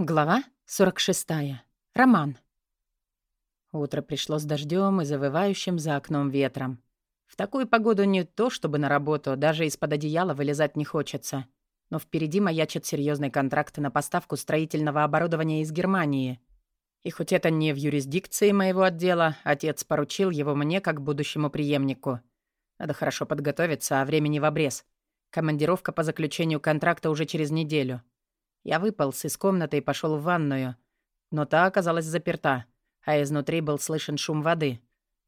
Глава 46. Роман. Утро пришло с дождем и завывающим за окном ветром. В такую погоду не то, чтобы на работу, даже из-под одеяла вылезать не хочется. Но впереди маячит серьезный контракт на поставку строительного оборудования из Германии. И хоть это не в юрисдикции моего отдела, отец поручил его мне как будущему преемнику. Надо хорошо подготовиться, а времени в обрез. Командировка по заключению контракта уже через неделю — я выполз из комнаты и пошел в ванную. Но та оказалась заперта, а изнутри был слышен шум воды.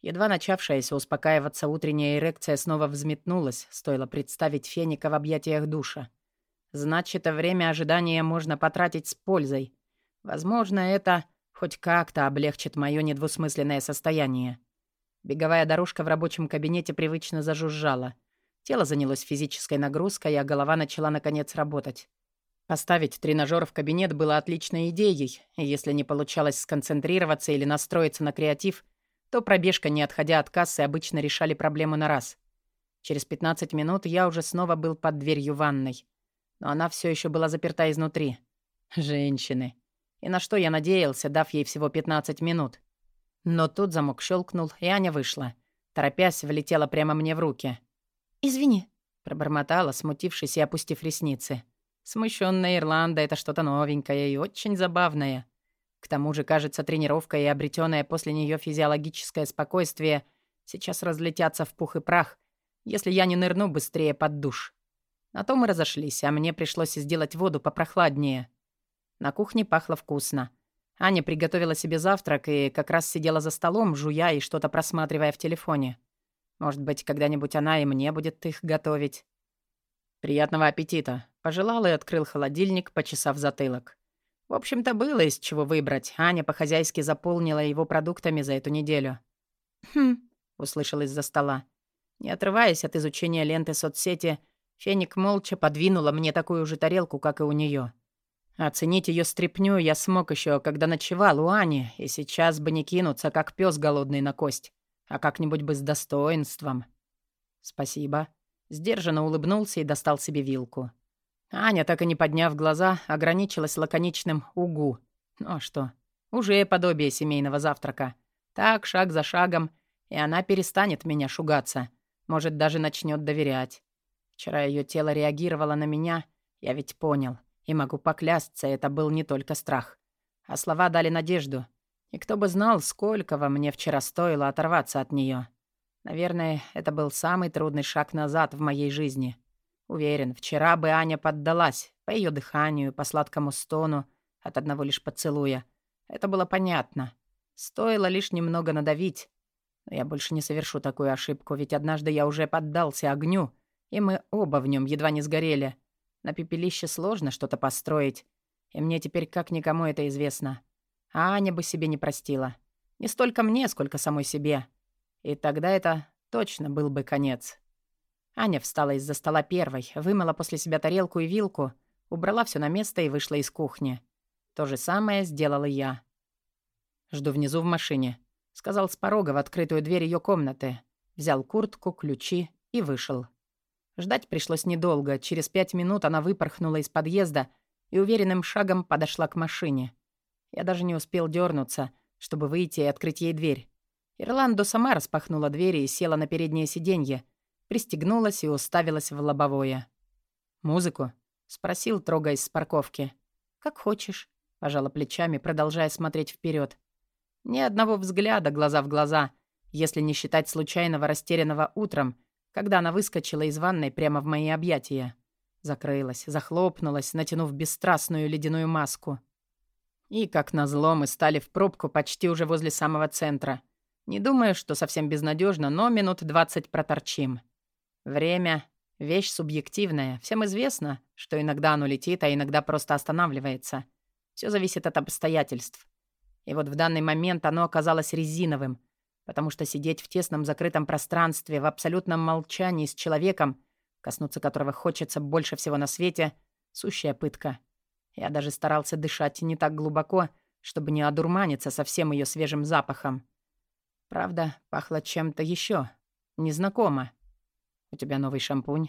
Едва начавшаяся успокаиваться утренняя эрекция снова взметнулась, стоило представить феника в объятиях душа. Значит, время ожидания можно потратить с пользой. Возможно, это хоть как-то облегчит мое недвусмысленное состояние. Беговая дорожка в рабочем кабинете привычно зажужжала. Тело занялось физической нагрузкой, а голова начала наконец работать. Поставить тренажер в кабинет было отличной идеей, и если не получалось сконцентрироваться или настроиться на креатив, то пробежка, не отходя от кассы, обычно решали проблему на раз. Через 15 минут я уже снова был под дверью ванной. Но она все еще была заперта изнутри. Женщины. И на что я надеялся, дав ей всего 15 минут. Но тут замок щелкнул, и Аня вышла. Торопясь, влетела прямо мне в руки. «Извини», — пробормотала, смутившись и опустив ресницы. Смущенная Ирланда — это что-то новенькое и очень забавное. К тому же, кажется, тренировка и обретенное после нее физиологическое спокойствие сейчас разлетятся в пух и прах, если я не нырну быстрее под душ. На то мы разошлись, а мне пришлось сделать воду попрохладнее. На кухне пахло вкусно. Аня приготовила себе завтрак и как раз сидела за столом, жуя и что-то просматривая в телефоне. Может быть, когда-нибудь она и мне будет их готовить. «Приятного аппетита!» Пожелал и открыл холодильник, почесав затылок. В общем-то, было из чего выбрать. Аня по-хозяйски заполнила его продуктами за эту неделю. «Хм», — услышал из-за стола. Не отрываясь от изучения ленты соцсети, Феник молча подвинула мне такую же тарелку, как и у нее. Оценить ее стряпню я смог еще, когда ночевал у Ани, и сейчас бы не кинуться, как пес голодный на кость, а как-нибудь бы с достоинством. «Спасибо», Сдержанно улыбнулся и достал себе вилку. Аня, так и не подняв глаза, ограничилась лаконичным «угу». Ну а что? Уже подобие семейного завтрака. Так, шаг за шагом, и она перестанет меня шугаться. Может, даже начнет доверять. Вчера ее тело реагировало на меня, я ведь понял. И могу поклясться, это был не только страх. А слова дали надежду. И кто бы знал, сколько во мне вчера стоило оторваться от нее. Наверное, это был самый трудный шаг назад в моей жизни. Уверен, вчера бы Аня поддалась по ее дыханию, по сладкому стону от одного лишь поцелуя. Это было понятно. Стоило лишь немного надавить. Но я больше не совершу такую ошибку, ведь однажды я уже поддался огню, и мы оба в нем едва не сгорели. На пепелище сложно что-то построить, и мне теперь как никому это известно. А Аня бы себе не простила. Не столько мне, сколько самой себе. И тогда это точно был бы конец. Аня встала из-за стола первой, вымыла после себя тарелку и вилку, убрала все на место и вышла из кухни. То же самое сделала я. «Жду внизу в машине», — сказал с порога в открытую дверь ее комнаты. Взял куртку, ключи и вышел. Ждать пришлось недолго. Через пять минут она выпорхнула из подъезда и уверенным шагом подошла к машине. Я даже не успел дернуться, чтобы выйти и открыть ей дверь. Ирландо сама распахнула двери и села на переднее сиденье, пристегнулась и уставилась в лобовое. «Музыку?» — спросил, трогаясь с парковки. «Как хочешь», — пожала плечами, продолжая смотреть вперед. Ни одного взгляда глаза в глаза, если не считать случайного растерянного утром, когда она выскочила из ванной прямо в мои объятия. Закрылась, захлопнулась, натянув бесстрастную ледяную маску. И, как назло, мы стали в пробку почти уже возле самого центра — не думаю, что совсем безнадежно, но минут двадцать проторчим. Время — вещь субъективная. Всем известно, что иногда оно летит, а иногда просто останавливается. Все зависит от обстоятельств. И вот в данный момент оно оказалось резиновым, потому что сидеть в тесном закрытом пространстве, в абсолютном молчании с человеком, коснуться которого хочется больше всего на свете, сущая пытка. Я даже старался дышать не так глубоко, чтобы не одурманиться совсем ее свежим запахом. Правда, пахло чем-то еще. Незнакомо. У тебя новый шампунь.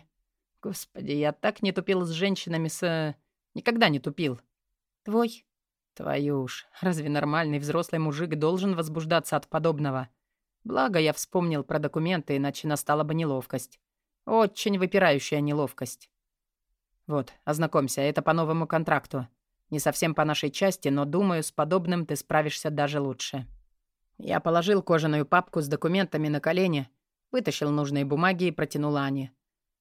Господи, я так не тупил с женщинами с... Никогда не тупил. Твой. Твою ж, разве нормальный взрослый мужик должен возбуждаться от подобного? Благо, я вспомнил про документы, иначе настала бы неловкость. Очень выпирающая неловкость. Вот, ознакомься, это по новому контракту. Не совсем по нашей части, но, думаю, с подобным ты справишься даже лучше. Я положил кожаную папку с документами на колени, вытащил нужные бумаги и протянул Ане.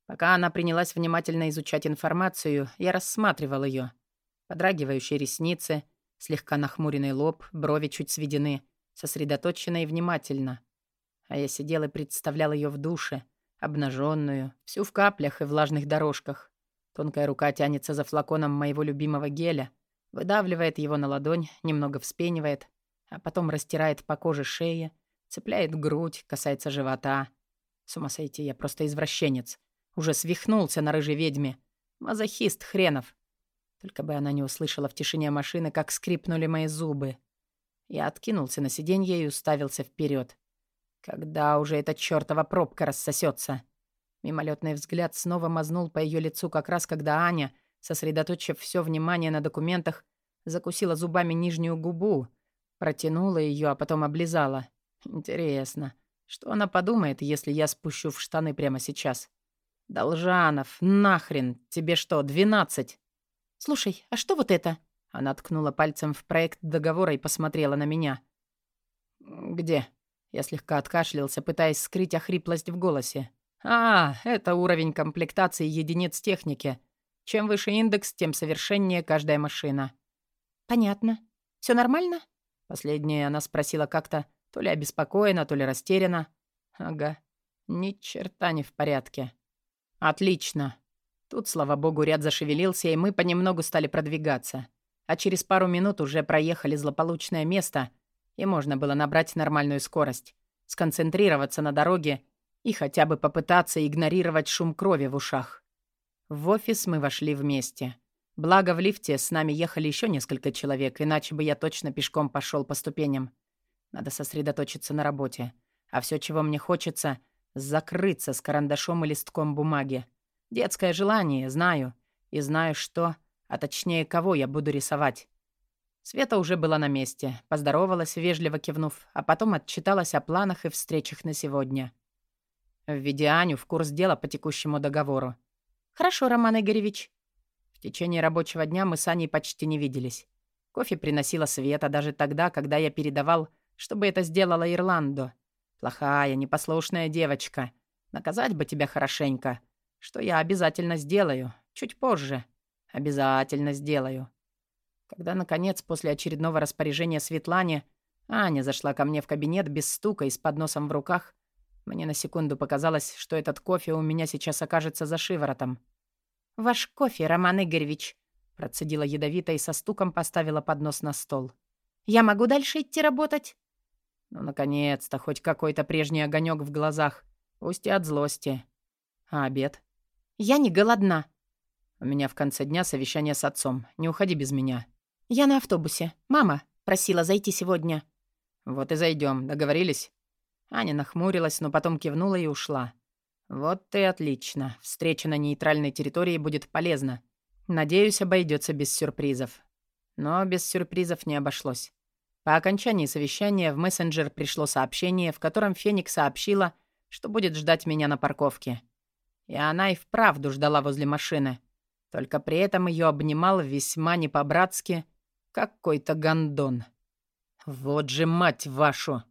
Пока она принялась внимательно изучать информацию, я рассматривал ее. Подрагивающие ресницы, слегка нахмуренный лоб, брови чуть сведены, сосредоточенно и внимательно. А я сидел и представлял ее в душе, обнаженную, всю в каплях и влажных дорожках. Тонкая рука тянется за флаконом моего любимого геля, выдавливает его на ладонь, немного вспенивает, а потом растирает по коже шеи, цепляет грудь, касается живота. С ума сойти, я просто извращенец. Уже свихнулся на рыжей ведьме. Мазохист хренов. Только бы она не услышала в тишине машины, как скрипнули мои зубы. Я откинулся на сиденье и уставился вперед. Когда уже эта чёртова пробка рассосется? Мимолетный взгляд снова мазнул по ее лицу, как раз когда Аня, сосредоточив все внимание на документах, закусила зубами нижнюю губу, протянула ее, а потом облизала. Интересно, что она подумает, если я спущу в штаны прямо сейчас? «Должанов, нахрен! Тебе что, двенадцать?» «Слушай, а что вот это?» Она ткнула пальцем в проект договора и посмотрела на меня. «Где?» Я слегка откашлялся, пытаясь скрыть охриплость в голосе. «А, это уровень комплектации единиц техники. Чем выше индекс, тем совершеннее каждая машина». «Понятно. Все нормально?» Последнее она спросила как-то то ли обеспокоена, то ли растеряна. «Ага. Ни черта не в порядке». «Отлично». Тут, слава богу, ряд зашевелился, и мы понемногу стали продвигаться. А через пару минут уже проехали злополучное место, и можно было набрать нормальную скорость, сконцентрироваться на дороге и хотя бы попытаться игнорировать шум крови в ушах. В офис мы вошли вместе. Благо, в лифте с нами ехали еще несколько человек, иначе бы я точно пешком пошел по ступеням. Надо сосредоточиться на работе. А все, чего мне хочется — Закрыться с карандашом и листком бумаги. Детское желание, знаю. И знаю, что, а точнее, кого я буду рисовать. Света уже была на месте, поздоровалась, вежливо кивнув, а потом отчиталась о планах и встречах на сегодня. Введи Аню в курс дела по текущему договору. «Хорошо, Роман Игоревич». В течение рабочего дня мы с Аней почти не виделись. Кофе приносила Света даже тогда, когда я передавал, чтобы это сделала Ирландо. Плохая, непослушная девочка. Наказать бы тебя хорошенько. Что я обязательно сделаю. Чуть позже. Обязательно сделаю. Когда, наконец, после очередного распоряжения Светлане, Аня зашла ко мне в кабинет без стука и с подносом в руках, мне на секунду показалось, что этот кофе у меня сейчас окажется за шиворотом. «Ваш кофе, Роман Игоревич», — процедила ядовито и со стуком поставила поднос на стол. «Я могу дальше идти работать?» Ну, наконец-то, хоть какой-то прежний огонек в глазах. Пусть и от злости. А обед? Я не голодна. У меня в конце дня совещание с отцом. Не уходи без меня. Я на автобусе. Мама просила зайти сегодня. Вот и зайдем. Договорились? Аня нахмурилась, но потом кивнула и ушла. Вот и отлично. Встреча на нейтральной территории будет полезна. Надеюсь, обойдется без сюрпризов. Но без сюрпризов не обошлось. По окончании совещания в мессенджер пришло сообщение, в котором Феникс сообщила, что будет ждать меня на парковке. И она и вправду ждала возле машины. Только при этом ее обнимал весьма не по-братски какой-то гондон. «Вот же мать вашу!»